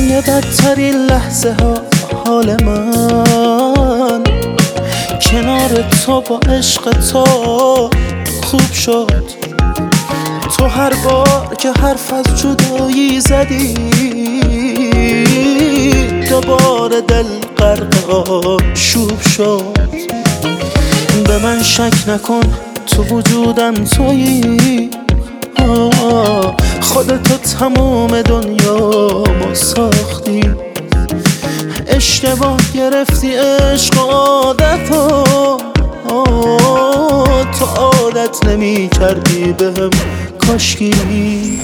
توی بدترین لحظه ها حال من. کنار تو با عشق تو خوب شد. تو هر بار که حرف از جدایی زدی دوباره دل غرق شوب شد. به من شک نکن تو وجودم تویی. خودتو تمام دنیا ساختی اشتباه گرفتی عشق عادتو تو عادت نمی کردی بهم کاشکی.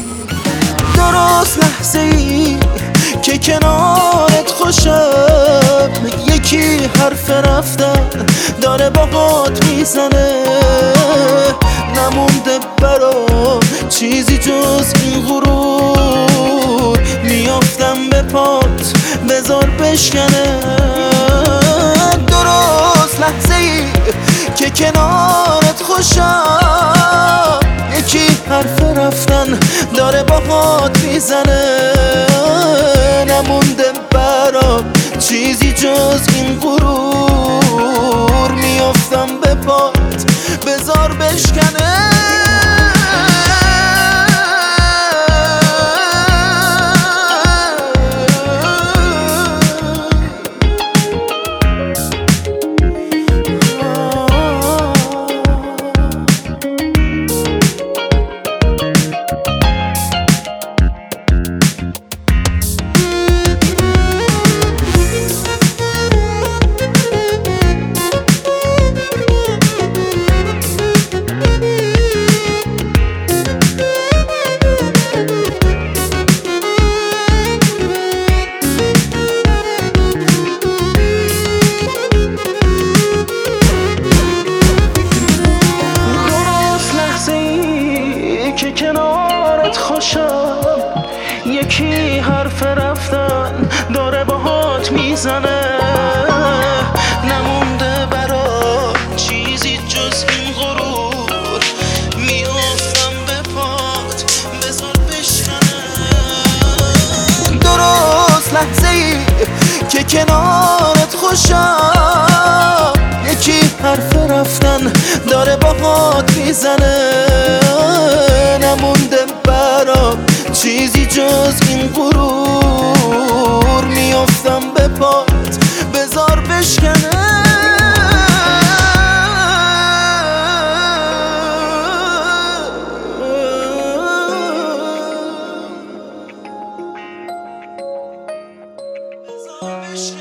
درست لحظه ای که کنارت خوشم یکی حرف رفتن داره باهات می‌زنه. نمونده برا چیزی جز این غرور. میافتم به پات بذار بشکنه. درست لحظه ای که کنارت خوشم. یکی حرف رفتن داره باهات می‌زنه. نمونده برام چیزی جز این غرور. میافتم به پات بذار بشکنه. کنارت خوشم. یکی حرف رفتن داره باهات می‌زنه. نمونده برا چیزی جز این غرور. میافتم به پات بذار بشکنه. درست لحظه ای که کنارت خوشم. یکی حرف رفتن داره باهات می‌زنه. بذار